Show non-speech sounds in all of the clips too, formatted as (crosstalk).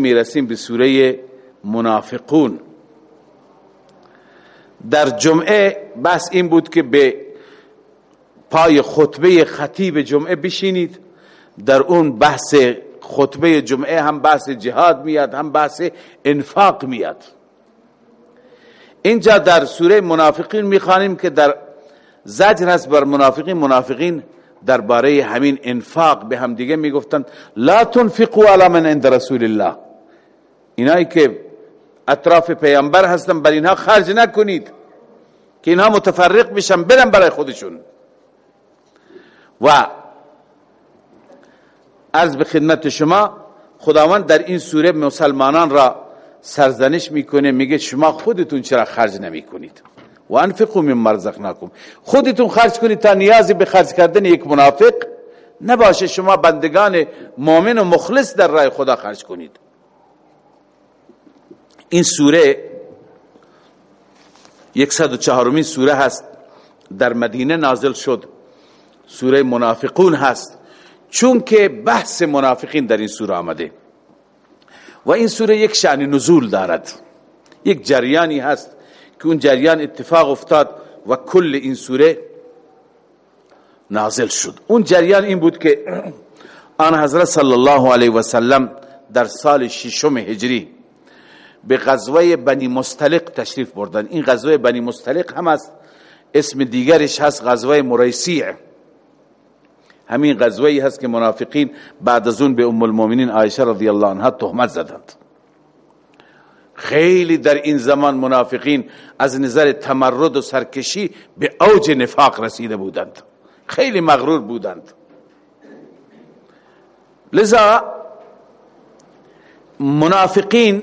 می‌رسیم به سوره منافقون. در جمعه بس این بود که به پای خطبه خطیب جمعه بشینید. در اون بحث خطبه جمعه هم بحث جهاد میاد هم بحث انفاق میاد. اینجا در سوره منافقین می‌خوانیم که در زجر هست بر منافقین. منافقین درباره همین انفاق به هم دیگه می‌گفتن لا تنفقوا علی من عند رسول الله. اینایی که اطراف پیامبر هستن بر اینها خرج نکنید که اینها متفرق بشن برن برای خودشون. و عرض به خدمت شما خداوند در این سوره مسلمانان را سرزنش می‌کنه میگه شما خودتون چرا خرج نمی کنید و انفقوا من مرزقناکم خودتون خرج کنید تا نیازی به خرج کردن یک منافق نباشه. شما بندگان مؤمن و مخلص در راه خدا خرج کنید. این سوره چهارمین سوره هست در مدینه نازل شد. سوره منافقون هست چون که بحث منافقین در این سوره آمده. و این سوره یک شأن نزول دارد. یک جریانی هست که اون جریان اتفاق افتاد و کل این سوره نازل شد. اون جریان این بود که (clears throat) آن حضرت صلی الله علیه و سلم در سال ششم هجری به غزوه بنی مستلق تشریف بردن. این غزوه بنی مستلق هم است اسم دیگرش هست غزوه مریسیع همین غزوه هست که منافقین بعد از اون به ام المؤمنین عایشه رضی الله عنها تهمت زدند. خیلی در این زمان منافقین از نظر تمرد و سرکشی به اوج نفاق رسیده بودند. خیلی مغرور بودند. لذا منافقین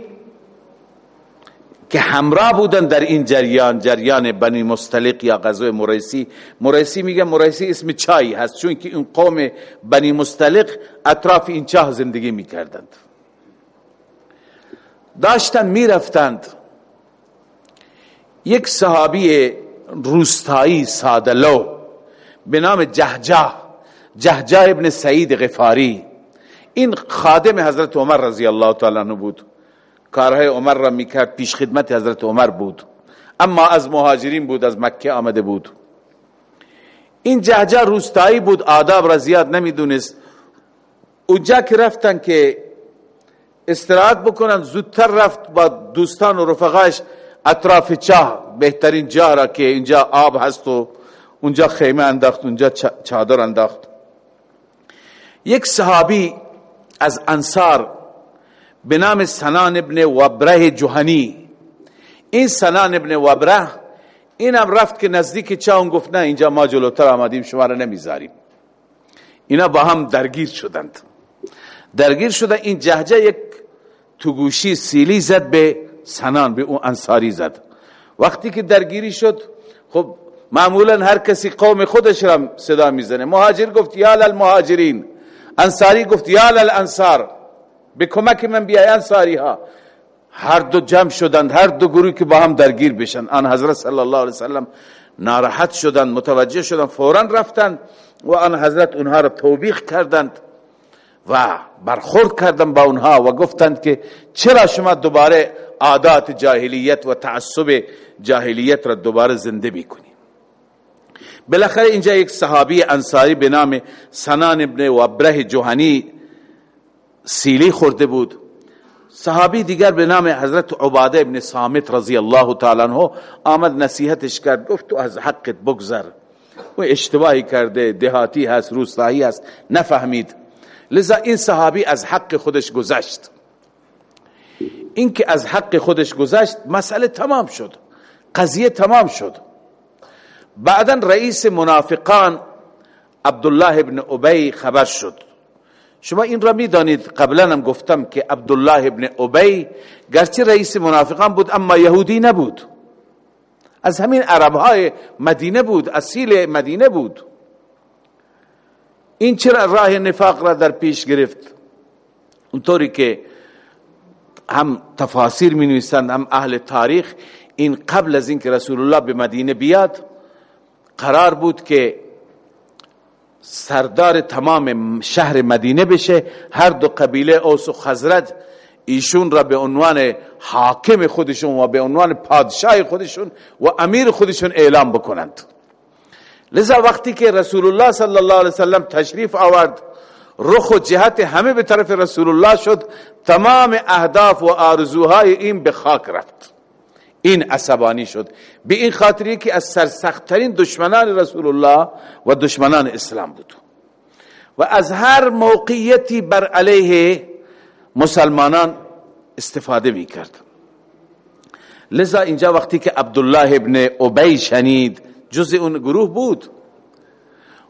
که همراه بودن در این جریان جریان بنی مستلق یا غزوه مریسی مریسی میگه مریسی اسم چای هست چون که این قوم بنی مستلق اطراف این چاه زندگی می‌کردند. داشتن می‌رفتند. یک صحابی روستایی سادلو به نام جهجه جهجه ابن سعید غفاری. این خادم حضرت عمر رضی الله تعالی عنہ بود. کارهای عمر را می‌کرد پیش خدمت حضرت عمر بود. اما از مهاجرین بود از مکه آمده بود. این جهجه روستایی بود آداب را زیاد نمی‌دونست. اونجا که رفتن که استراحت بکنن زودتر رفت با دوستان و رفقاش اطراف چاه بهترین جا را که اینجا آب هست و اونجا خیمه انداخت اونجا چادر انداخت. یک صحابی از انصار به نام سنان ابن وبره جهنی. این سنان ابن وبره اینم رفت که نزدیک چاون گفت نه اینجا ما جلوتر آمدیم شما را نمی‌ذاریم. اینا با هم درگیر شدند. درگیر شدن این جهجه یک توگوشی سیلی زد به سنان به اون انصاری زد. وقتی که درگیری شد خب معمولا هر کسی قوم خودش را صدا می‌زنه. مهاجر گفت یا المهاجرین انصاری گفت یا الانصار به کمک من بیای انصاری ها هر دو جمع شدند هر دو گروه که با هم درگیر بشن. آن حضرت صلی الله علیه وسلم ناراحت شدند متوجه شدند فورا رفتند و آن حضرت اونها را توبیخ کردند و برخورد کردند با اونها و گفتند که چرا شما دوباره عادات جاهلیت و تعصب جاهلیت را دوباره زنده می‌کنید بالاخره اینجا یک صحابی انصاری به نام سنان ابن وبره جوهنی سیلی خورده بود. صحابی دیگر به نام حضرت عباده ابن سامت رضی الله تعالی عنہ آمد نصیحتش کرد گفت تو از حقت بگذر. و اشتباهی کرده دهاتی هست روستایی هست نفهمید. لذا این صحابی از حق خودش گذشت. این که از حق خودش گذشت مسئله تمام شد. قضیه تمام شد. بعدا رئیس منافقان عبدالله ابن ابی خبر شد. شما این را می‌دانید. قبلا هم گفتم که عبدالله ابن ابی گرچه رئیس منافقان بود اما یهودی نبود. از همین عربهای مدینه بود اصیل مدینه بود. این چرا راه نفاق را در پیش گرفت؟ اونطوری که هم تفاسیر می نویسند هم اهل تاریخ این قبل از اینکه رسول الله به مدینه بیاد قرار بود که سردار تمام شهر مدینه بشه هر دو قبیله اوس و خزرج ایشون را به عنوان حاکم خودشون و به عنوان پادشاه خودشون و امیر خودشون اعلام بکنند. لذا وقتی که رسول الله صلی الله علیه وسلم تشریف آورد رخ و جهت همه به طرف رسول الله شد تمام اهداف و آرزوهای این به خاک رفت. این عصبانی شد. به این خاطری که از سرسختترین دشمنان رسول الله و دشمنان اسلام بود. و از هر موقعیتی بر علیه مسلمانان استفاده می کرد لذا اینجا وقتی که عبدالله ابن عبی شنید جز اون گروه بود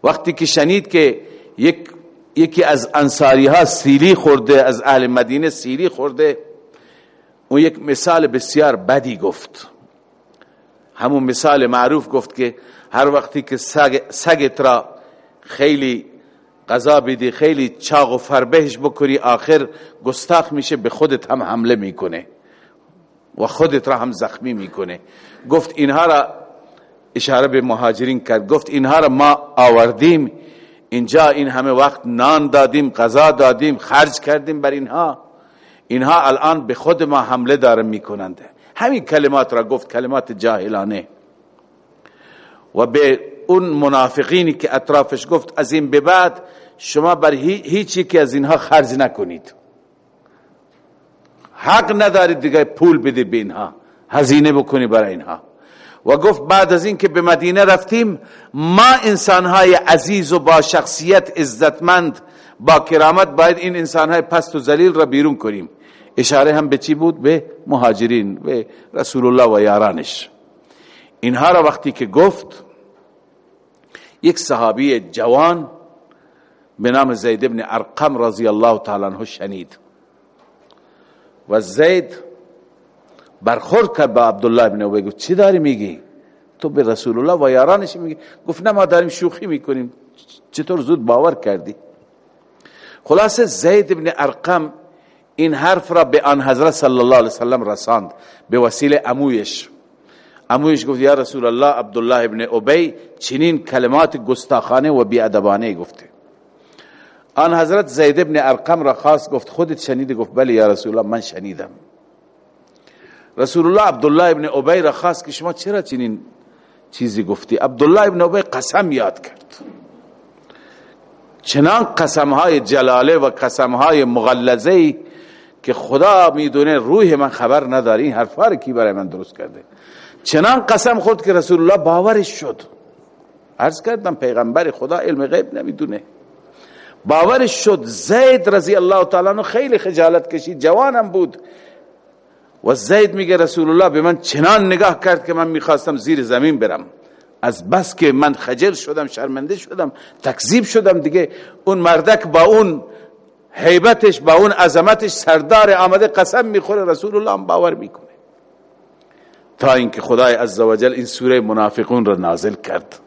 وقتی که شنید که یک یکی از انصاری ها سیلی خورده از اهل مدینه سیلی خورده اون یک مثال بسیار بدی گفت. همون مثال معروف گفت که هر وقتی که سگ سگت را خیلی غذا بدی خیلی چاق و فربهش بکنی آخر گستاخ میشه به خودت هم حمله می‌کنه و خودت را هم زخمی می‌کنه. گفت اینها را اشاره به مهاجرین کرد. گفت اینها را ما آوردیم. اینجا این همه وقت نان دادیم غذا دادیم خرج کردیم بر اینها. اینها الان به خود ما حمله دارن می‌کنند. همین کلمات را گفت کلمات جاهلانه. و به اون منافقینی که اطرافش گفت از این به بعد شما بر هیچی که از اینها خرج نکنید. حق ندارید دیگه پول بده به اینها. هزینه بکنی برای اینها. و گفت بعد از این که به مدینه رفتیم ما انسانهای عزیز و با شخصیت عزتمند با کرامت باید این انسانهای پست و ذلیل را بیرون کنیم. اشاره هم به چی بود؟ به مهاجرین به رسول الله و یارانش. اینها را وقتی که گفت یک صحابی جوان به نام زید ابن ارقم رضی الله تعالی عنه شنید. و زید برخورد کرد با عبدالله ابن ابی گفت چی داری میگی؟ تو به رسول الله و یارانش میگی؟ گفت نه ما داریم شوخی می‌کنیم. چطور زود باور کردی؟ خلاصه زید ابن ارقم این حرف را به آن حضرت صلی الله علیه وسلم رساند به وسیله امویش. امویش گفت یا رسول الله عبدالله ابن ابی چنین کلمات گستاخانه و بیادبانه گفته. آن حضرت زید ابن ارقم را خواست گفت خودت شنیده گفت بله یا رسول الله من شنیدم. رسول الله عبدالله ابن ابی را خواست که شما چرا چنین چیزی گفتی؟ عبدالله ابن ابی قسم یاد کرد. چنان قسم های جلاله و قسم های مغلظه که خدا می‌دونه روح من خبر نداری این حرفا کی برای من درست کرده؟ چنان قسم خورد که رسول الله باورش شد. عرض کردم پیغمبر خدا علم غیب نمی‌دونه. باورش شد. زید رضی الله تعالی عنہ خیلی خجالت کشید. جوانم بود. و زید میگه رسول الله به من چنان نگاه کرد که من می‌خواستم زیر زمین برم. از بس که من خجل شدم شرمنده شدم تکذیب شدم دیگه. اون مردک با اون حیبتش با اون عظمتش سردار آمده قسم می‌خوره رسول الله هم باور می‌کنه. تا اینکه خدای عزوجل این سوره منافقون را نازل کرد.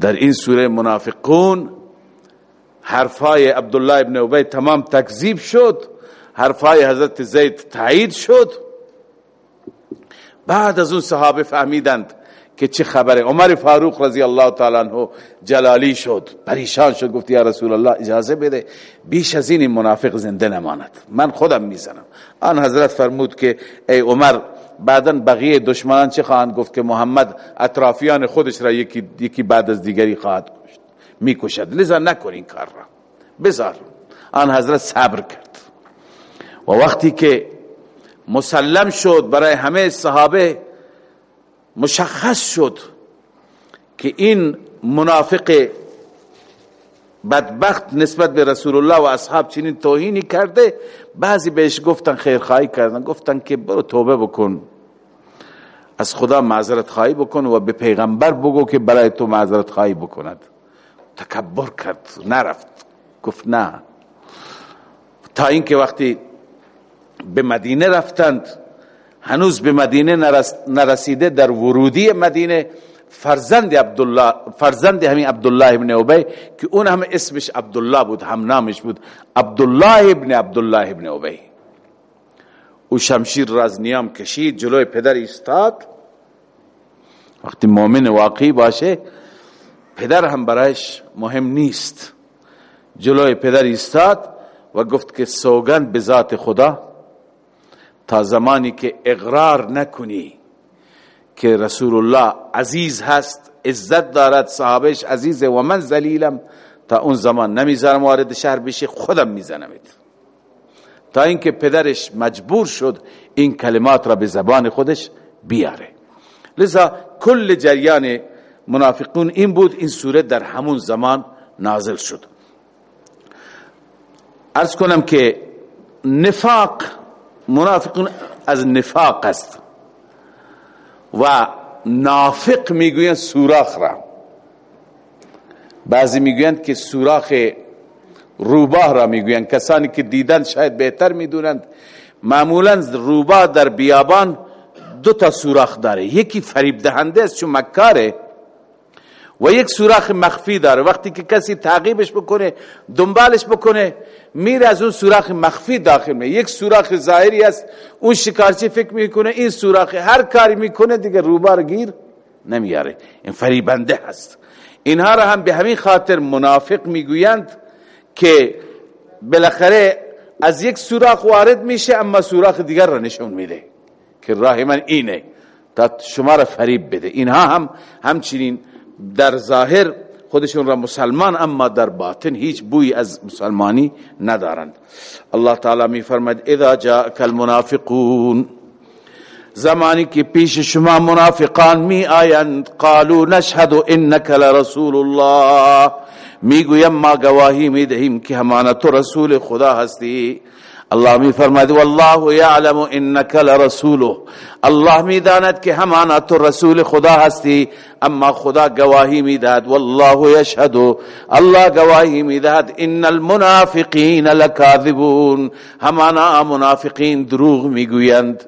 در این سوره منافقون حرفای عبدالله ابن عبی تمام تکذیب شد حرفای حضرت زید تایید شد. بعد از اون صحابه فهمیدند که چه خبره. عمر فاروق رضی الله تعالی عنہ جلالی شد. پریشان شد گفت یا رسول الله اجازه بده بیش از این منافق زنده نماند. من خودم می‌زنم. آن حضرت فرمود که ای عمر بعدا بقیه دشمنان چه خواهند گفت که محمد اطرافیان خودش را یکی, یکی بعد از دیگری خواهد کشت؟ می‌کشد. لذا نکن این کار را. بذار. آن حضرت صبر کرد. و وقتی که مسلم شد برای همه صحابه مشخص شد که این منافق بدبخت نسبت به رسول الله و اصحاب چنین توهینی کرده بعضی بهش گفتن خیرخواهی کردن گفتن که برو توبه بکن. از خدا معذرت خواهی بکن و به پیغمبر بگو که برای تو معذرت خواهی بکند. تکبر کرد نرفت. گفت نه. تا اینکه وقتی به مدینه رفتند هنوز به مدینه نرسیده در ورودی مدینه فرزند عبدالله فرزند همین عبدالله ابن عبی که اون هم اسمش عبدالله بود هم نامش بود عبدالله ابن عبدالله ابن عبی او شمشیر را از نیام کشید جلوی پدر ایستاد. وقتی مؤمن واقعی باشه پدر هم برایش مهم نیست. جلوی پدر ایستاد و گفت که سوگند به ذات خدا تا زمانی که اقرار نکنی که رسول الله عزیز هست عزت دارد صحابش عزیزه و من زلیلم تا اون زمان نمی‌ذارم وارد شهر بشی خودم میزنمت. تا اینکه پدرش مجبور شد این کلمات را به زبان خودش بیاره. لذا کل جریان منافقون این بود این سوره در همون زمان نازل شد. ارز کنم که نفاق منافقون از نفاق است. و نافق می‌گوین سوراخ را. بعضی می‌گویند که سوراخ روباه را می‌گویند. کسانی که دیدن شاید بهتر می‌دونند. معمولا روباه در بیابان دو تا سوراخ داره. یکی فریب دهنده است چون مکاره. و یک سوراخ مخفی داره. وقتی که کسی تعقیبش بکنه دنبالش بکنه میره از اون سوراخ مخفی داخل می یک سوراخ ظاهری است اون شکارچی فکر می‌کنه این سوراخ هر کاری می‌کنه دیگه روبار گیر نمیاره. این فریبنده هست. اینها را هم به همین خاطر منافق می‌گویند که بالاخره از یک سوراخ وارد میشه اما سوراخ دیگر را نشون میده که راه من اینه. تا شما را فریب بده. اینها هم همچنین در ظاهر خودشون را مسلمان اما در باطن هیچ بوی از مسلمانی ندارند. الله تعالی می فرماید اذا جاءك المنافقون. زمانی که پیش شما منافقان می آیند قالوا نشهد انك لرسول الله. می‌گویم ما گواهی می دهیم که همانا تو رسول خدا هستی. الله می فرماید والله یعلم انك لرسوله الله می داند که همانا تو رسول خدا هستی اما خدا گواهی می داد والله یشهد. الله گواهی می داد ان المنافقین لکاذبون. همانا منافقین دروغ می‌گویند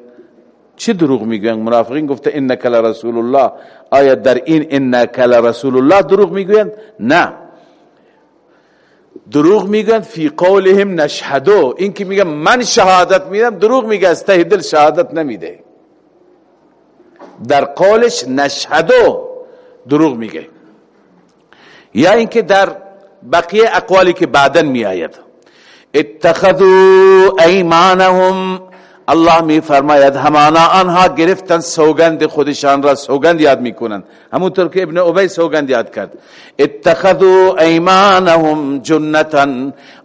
چه دروغ می‌گویند منافقین گفته انک لرسول الله. آیا در این انک لرسول الله دروغ می‌گویند نه. دروغ میگن فی قولهم نشهدو. این که میگن من شهادت میدم دروغ میگه از ته دل شهادت نمیده. در قولش نشهدو دروغ میگه. یا اینکه در بقیه اقوالی که بعدا میآید. اتخذوا ایمانهم الله می فرماید همانا آنها گرفتن سوگند خودشان را سوگند یاد می‌کنند. همونطور که ابن عبی سوگند یاد کرد. اتخذوا ایمانهم جنتا.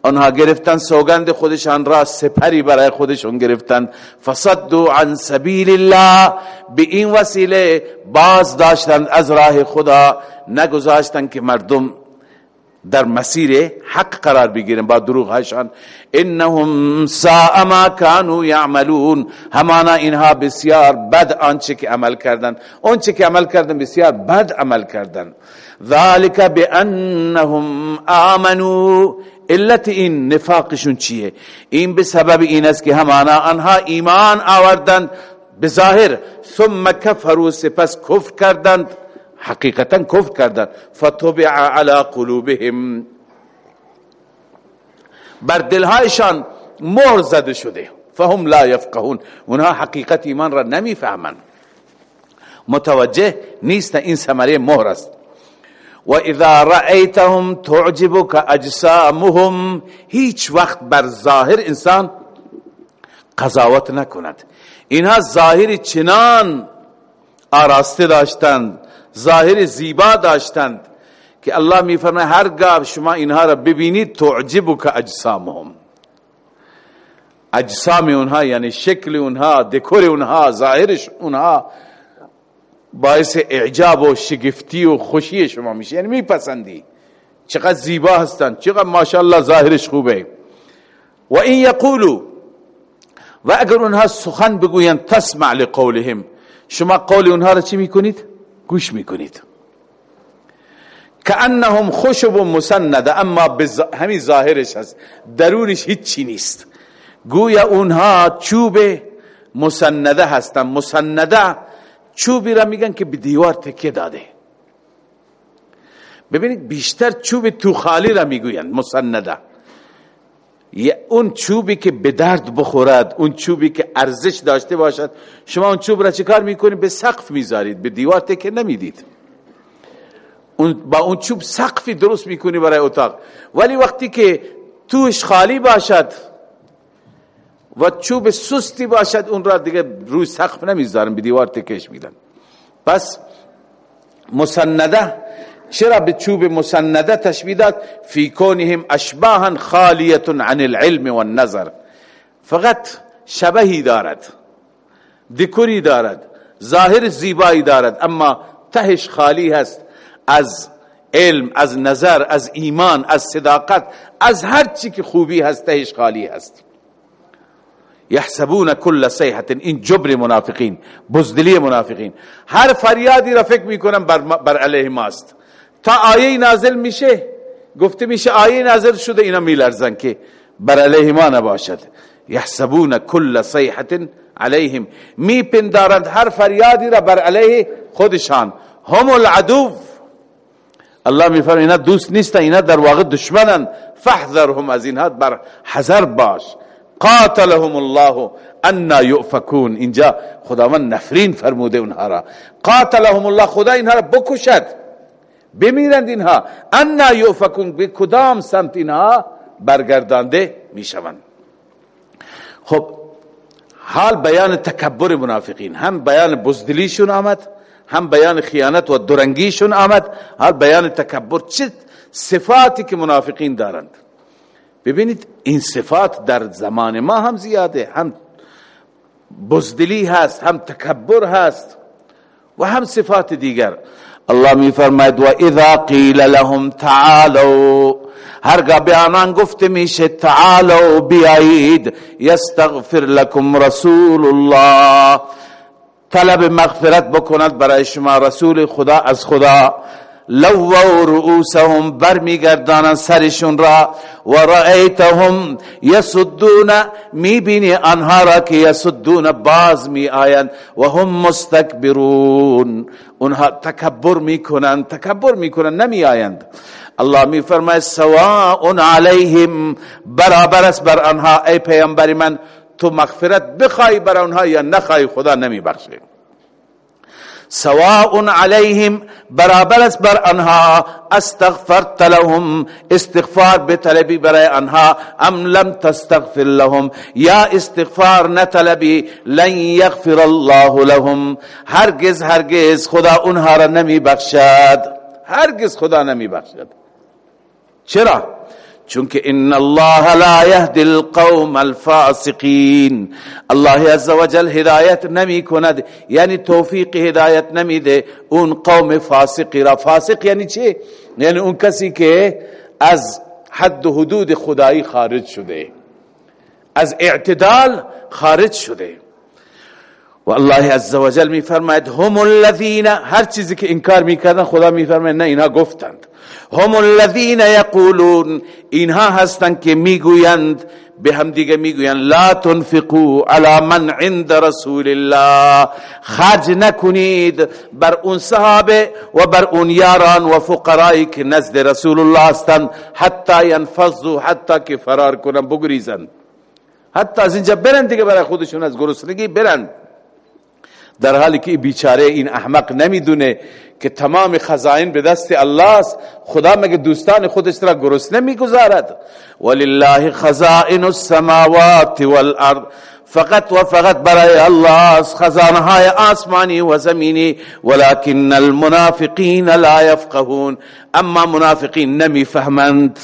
آنها گرفتن سوگند خودشان را سپری برای خودشان گرفتن. فصدوا عن سبیل الله به این وسیله باز داشتند از راه خدا نگذاشتند که مردم در مسیر حق قرار بگیرن با دروغ هاشان انهم ساء ما كانوا يعملون همانا اینها بسیار بد آنچه که عمل کردن آنچه که عمل کردن بسیار بد عمل کردن ذالک بانهم آمنوا. علت این نفاقشون چیه؟ این به سبب این است که همانا آنها ایمان آوردند. بظاهر ثم کفروا سپس کفر کردند. حقیقتا کفر کردن فطبع على قلوبهم. بر دلهایشان مهر زده شده. فهم لا يفقهون اونها حقیقت ایمان را نمی‌فهمند متوجه نیست این ثمره مهر است. و اذا رأيتهم تعجبك اجسامهم هیچ وقت بر ظاهر انسان قضاوت نکند. اینها ظاهر چنان آراسته داشتند. ظاهر زیبا داشتند که الله میفرماید هرگاه شما اینها را ببینید تعجبک اجسامهم. اجسام اونها یعنی شکل اونها دکور اونها ظاهرش اونها باعث اعجاب و شگفتی و خوشی شما میشه. یعنی میپسندی. چقدر زیبا هستند چقدر ماشاءالله ظاهرش خوبه. و این یقولو و اگر اونها سخن بگویند تسمع لقولهم. شما قول اونها را چی می‌کنید؟ گوش می‌کنید. انهم خشب مسنده اما همین ظاهرش هست. درونش هیچی نیست. گویا اونها چوب مسنده هستن. مسنده چوبی را میگن که به دیوار تکه داده. ببینید بیشتر چوب تو خالی را می‌گویند مسنده. اون چوبی که به درد بخورد اون چوبی که ارزش داشته باشد شما اون چوب را چیکار می‌کنید به سقف می‌ذارید به دیوار تکه نمی‌دید. اون با اون چوب سقفی درست می‌کنی برای اتاق. ولی وقتی که توش خالی باشد و چوب سستی باشد اون را دیگه روی سقف نمی‌ذارن به دیوار تکش میدن. پس مسنده چرا به چوب مسنده تشبیه داد؟ فی کونهم اشباها خالیت عن العلم والنظر فقط شبهی دارد دکوری دارد ظاهر زیبایی دارد اما تهش خالی هست. از علم از نظر از ایمان از صداقت از هر چی که خوبی هست تهش خالی هست. یحسبون کل صیحت این جبر منافقین بزدلی منافقین. هر فریادی را فکر می‌کنن بر, بر علیه ماست. تا آیه نازل میشه گفته میشه آیه نازل شده اینا میلرزن که بر علیه ما نباشد. یحسبون کل صیحت علیهم. میپندارند هر فریادی را بر علیه خودشان. هم العدو. الله میفرماید اینا دوست نیستن اینا در واقع دشمنن. فاحذرهم از اینها بر حذر باش. قاتلهم الله انا یؤفکون. اینجا خداوند نفرین فرموده اونها را. قاتلهم الله خدا اینها را بکشد. بمیرند اینها انا یؤفکون به کدام سمت اینها برگردانده می‌شوند. خب حال بیان تکبر منافقین. هم بیان بزدلیشون آمد هم بیان خیانت و درنگیشون آمد. حال بیان تکبر چه صفاتی که منافقین دارند؟ ببینید این صفات در زمان ما هم زیاده هم بزدلی هست هم تکبر هست و هم صفات دیگر. الله می فرماید و اذا قیل لهم تعالوا. هرگاه به آنان گفته میشه تعالوا بیایید یستغفر لكم رسول الله طلب مغفرت بکند برای شما رسول خدا از خدا. لو رؤوسهم برمیگردانند سرشون را و رأیتهم یسدون می‌بینی آنها را که یسدون باز می آیند و هم مستکبرون۔ اونها تکبر می‌کنند تکبر می‌کنند نمی آیند۔ الله می فرماید سواء علیهم برابر است بر آنها ای پیامبر من تو مغفرت بخوای بر آنها یا نخوای خدا نمی بخشه سواء علیهم برابر است بر آنها استغفرت لهم استغفار بطلبی برای آنها ام لم تستغفر لهم یا استغفار نطلبی لن یغفر الله لهم. هرگز هرگز خدا اونها را نمی بخشد هرگز خدا نمی بخشد چرا؟ چونکه ان الله لا يهدي القوم الفاسقين الله عز وجل هدایت نمی کند. یعنی توفیق هدایت نمیده اون قوم فاسقی را. فاسق یعنی چه یعنی اون کسی که از حد و حدود خدایی خارج شده از اعتدال خارج شده. و الله عز وجل می فرماید هم الذين هر چیزی که انکار می‌کردن خدا می فرماید نه اینا گفتند. هم الذين يقولون اینها هستند که می‌گویند به هم دیگه می‌گویند لا تنفقوا على من عند رسول الله. خرج نکنید بر اون صحابه و بر اون یاران و فقرایی که نزد رسول الله هستند. حتی ينفضوا حتی که فرار کنن بگریزند حتی از اینجا برند دیگه برای خودشون از گرسنگی برند در حالی که بیچاره این احمق نمی‌دونه که تمام خزائن به دست الله است خدا مگه دوستان خودش را گرسنه می‌گذارد ولله خزائن السماوات والارض. فقط و فقط برای الله است خزانه های آسمانی و زمینی ولكن المنافقین لا يفقهون اما منافقین نمی‌فهمند.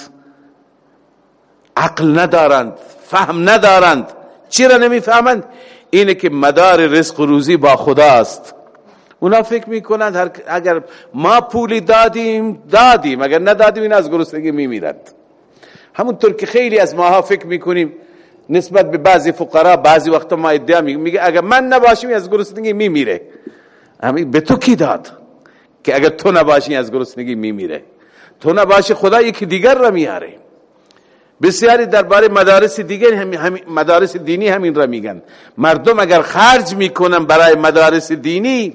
عقل ندارند فهم ندارند. چرا نمی‌فهمند؟ اینه که مدار رزق و روزی با خدا است اونا فکر می‌کنند اگر ما پولی دادیم دادیم. اگر ندادیم این از گرسنگی میمیرند. همونطور که خیلی از ماها فکر می‌کنیم نسبت به بعضی فقرا بعضی وقتا ما ادعا میگه اگر من نباشیم از گرسنگی میمیره. همین به تو کی داد که اگر تو نباشی از گرسنگی میمیره؟ تو نباشی خدا یکی دیگر را میاره بسیاری درباره مدارس دیگر هم مدارس دینی همین را میگن. مردم اگر خرج می‌کنن برای مدارس دینی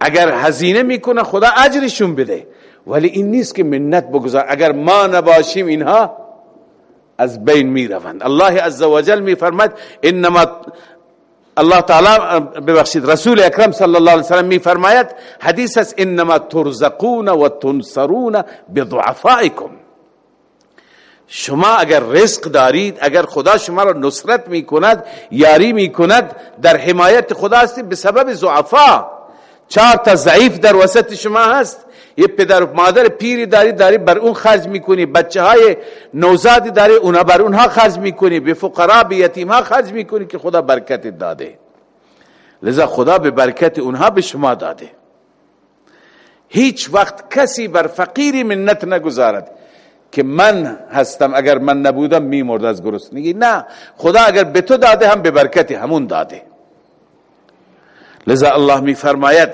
اگر هزینه می‌کنن خدا اجرشون بده. ولی این نیست که منت بگذار. اگر ما نباشیم اینها از بین می‌روند. الله عزوجل میفرماد انما الله تعالی ببخشید رسول اکرم صلی الله علیه وسلم میفرماید حدیث است انما ترزقون و تنصرون بضعفائکم. شما اگر رزق دارید اگر خدا شما را نصرت می کند یاری می کند در حمایت خدا هستید به سبب زعفا چهار تا ضعیف در وسط شما هست. یه پدر و مادر پیری داری داری بر اون خرج می‌کنی. بچه های نوزادی داری اونا بر اونها خرج می‌کنی. به فقرا به یتیم ها خرج می‌کنی که خدا برکت داده. لذا خدا به برکت اونها به شما داده. هیچ وقت کسی بر فقیری منت نگذارد. که من هستم اگر من نبودم میمرد از گرسنگی. نه خدا اگر به تو داده هم به برکت همون داده. لذا الله میفرماید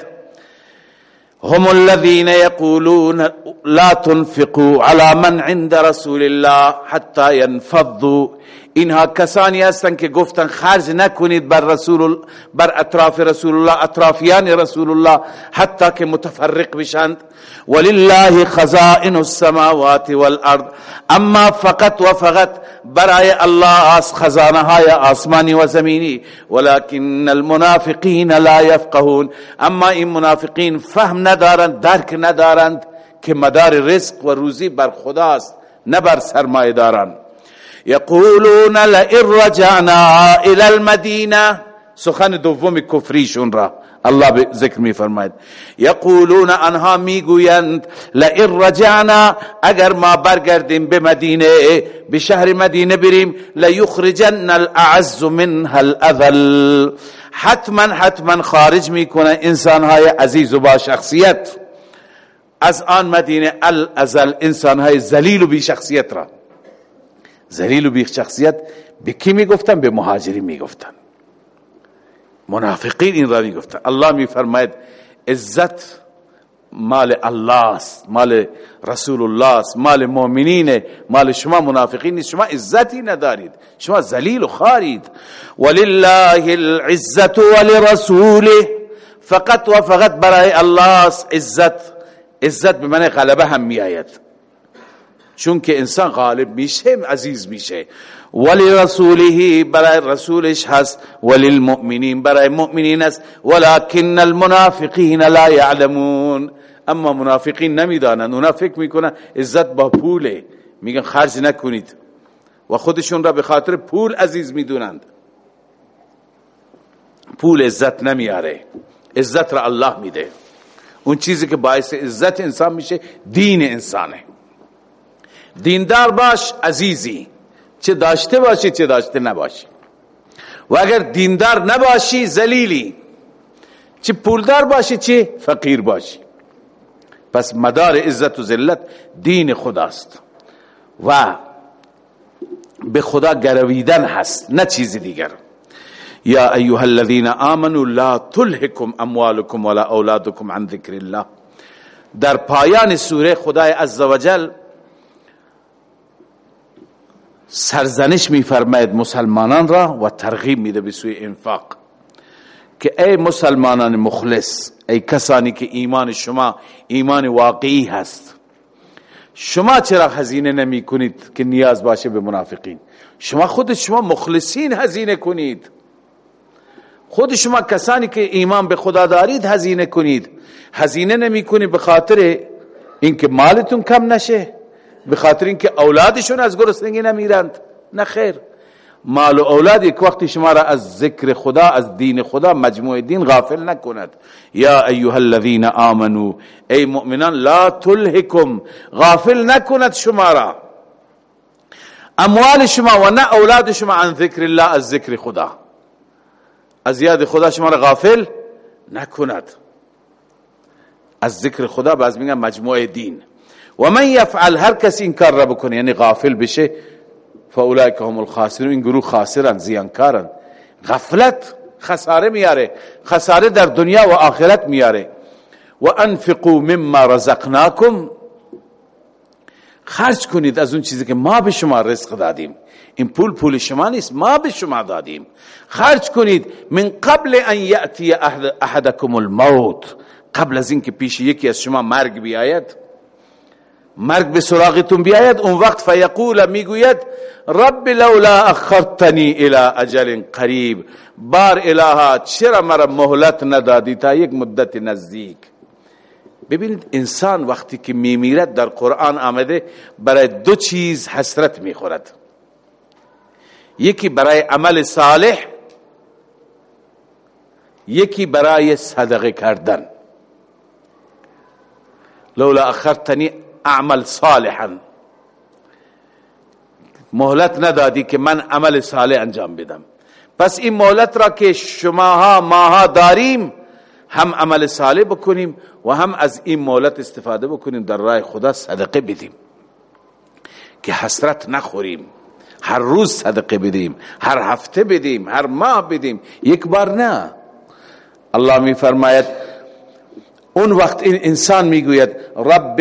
هم الذين يقولون لا تنفقوا على من عند رسول الله حتى ينفضوا اینها کسانی هستند که گفتن خرج نکنید بر رسول بر اطراف رسول الله اطرافیان رسول الله حتی که متفرق بشند. ولله خزائن السماوات والارض. اما فقط و فقط برای الله از خزانه های آسمانی و زمینی. ولكن المنافقین لا يفقهون اما این منافقین فهم ندارند درک ندارند که مدار رزق و روزی بر خداست نه بر سرمایه دارند یقولون لئن رجعنا الى المدینه سخن دوم کفریشون را. الله ذکر می فرماید یقولون انها می‌گویند لئن رجعنا اگر ما برگردیم به مدینه به شهر مدینه بریم لیخرجن الاعز منها الاذل حتما حتما خارج می‌کنه انسان های عزیز و با شخصیت. از آن مدینه الازل انسان های ذلیل و بی شخصیت را. ذلیل و بی شخصیت به کی می‌گفتن؟ به مهاجری می‌گفتن. منافقین این را می‌گفتن. الله میفرماید عزت مال الله است مال رسول الله است مال مؤمنین مال شما منافقین نیست شما عزتی ندارید شما ذلیل و خارید. ولله العزت ولرسوله. فقط و فقط برای الله عزت. عزت به من غلبه هم میآید. چون که انسان غالب میشه عزیز میشه. ولی رسوله برای رسولش هست ولی المؤمنین برای مؤمنین است. ولكن المنافقین لا يعلمون اما منافقین نمی‌دانند اونا فکر می‌کنن عزت با پوله. میگن خرج نکنید. و خودشون را به خاطر پول عزیز می‌دونند. پول عزت نمیاره عزت را الله میده. اون چیزی که باعث عزت انسان میشه دین انسانه. دیندار باش عزیزی چه داشته باشی چه داشته نباشی. و اگر دیندار نباشی زلیلی چه پولدار باشی چه فقیر باشی. پس مدار عزت و ذلت دین خداست. و به خدا گرویدن هست نه چیز دیگر. یا ایها الذين آمنوا لا تلهكم اموالكم ولا اولادكم عن ذکر الله. در پایان سوره خدای عزوجل سرزنش میفرماید مسلمانان را و ترغیب میده به سوی انفاق. که ای مسلمانان مخلص ای کسانی که ایمان شما ایمان واقعی هست شما چرا هزینه نمی کنید که نیاز باشه به منافقین؟ شما خود شما مخلصین هزینه کنید. خود شما کسانی که ایمان به خدا دارید هزینه کنید. هزینه نمی کنید به خاطر اینکه مالتون کم نشه. به خاطر اینکه اولادشون از گرسنگی نمیرند. نه خیر. مال و اولاد یک وقتی شما را از ذکر خدا از دین خدا مجموع دین غافل نکند. یا ایها الذین آمنو ای مؤمنان لا تلهکم. غافل نکند شما را. اموال شما و نه اولاد شما عن ذکر الله از ذکر خدا. از یاد خدا شما را غافل نکند. از ذکر خدا باز میگن مجموع دین. و من یفعل هر کسی این کار را بکنه یعنی غافل بشه فاولئک هم الخاسرون این گروه خاسرن زیانکارن غفلت خساره میاره خساره در دنیا و آخرت میاره و انفقوا مما رزقناکم خرج کنید از اون چیزی که ما به شما رزق دادیم این پول پول شما نیست ما به شما دادیم خرج کنید من قبل ان یأتی احدکم الموت قبل از اینکه پیش یکی از شما مرگ بیاید مرگ به سراغتون بیاید اون وقت فیقول می‌گوید رب لولا اخرتنی الى اجل قریب. بار الها چرا مرا مهلت ندادی تا یک مدت نزدیک؟ ببینید انسان وقتی که میمیرد در قرآن آمده برای دو چیز حسرت می‌خورد. یکی برای عمل صالح یکی برای صدقه کردن. لولا اخرتنی اعمل صالحا. مهلت ندادی که من عمل صالح انجام بدم. پس این مهلت را که شماها ماها داریم هم عمل صالح بکنیم و هم از این مهلت استفاده بکنیم در راه خدا صدقه بدیم. که حسرت نخوریم. هر روز صدقه بدیم هر هفته بدیم هر ماه بدیم. یک بار نه. الله می فرماید اون وقت این انسان می‌گوید رب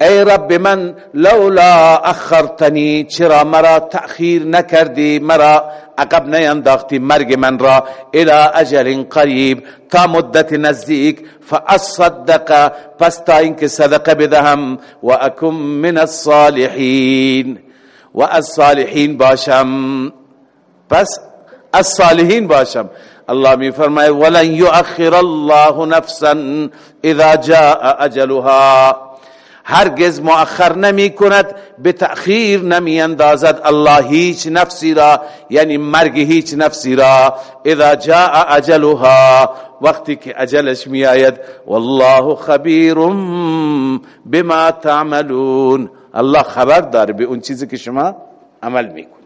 ای رب من لولا اخرتنی چرا مرا تأخیر نکردی مرا عقب نینداختی مرگ من را إلى أجل قریب تا مدت نزدیک فأصدق پس تا اینکه صدقه بدهم و اکم من الصالحین و از صالحین باشم. پس از صالحین باشم. الله می فرماید ولن یؤخر الله نفسا اذا جاء أجلها. هرگز مؤخر نمی کند به تأخیر نمی اندازد الله هیچ نفسی را یعنی مرگ هیچ نفسی را. اذا جاء اجلها وقتی که اجلش می آید والله خبیر بما تعملون. الله خبر داره به اون چیزی که شما عمل میکن